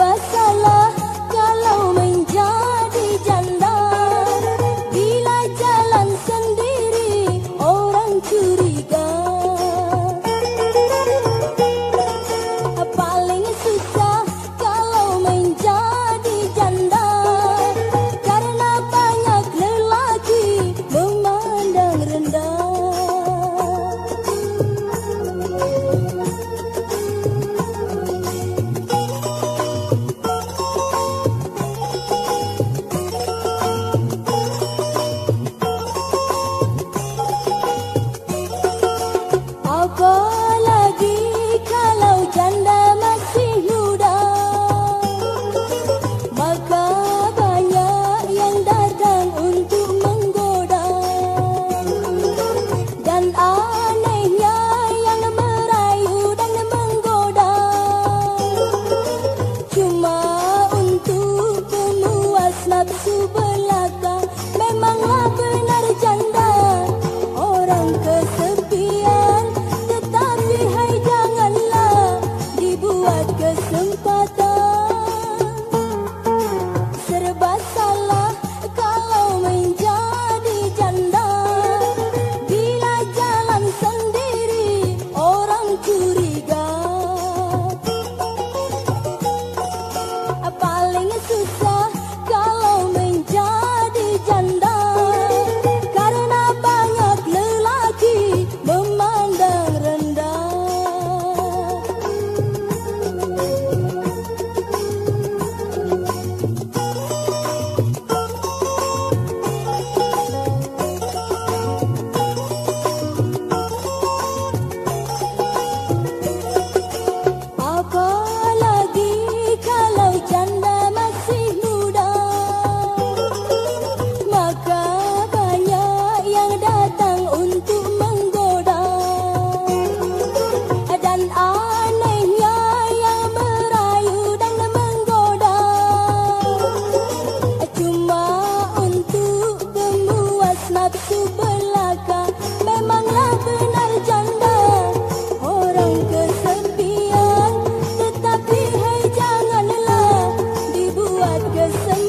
我走了。Sebab ku belaka Memanglah benar You're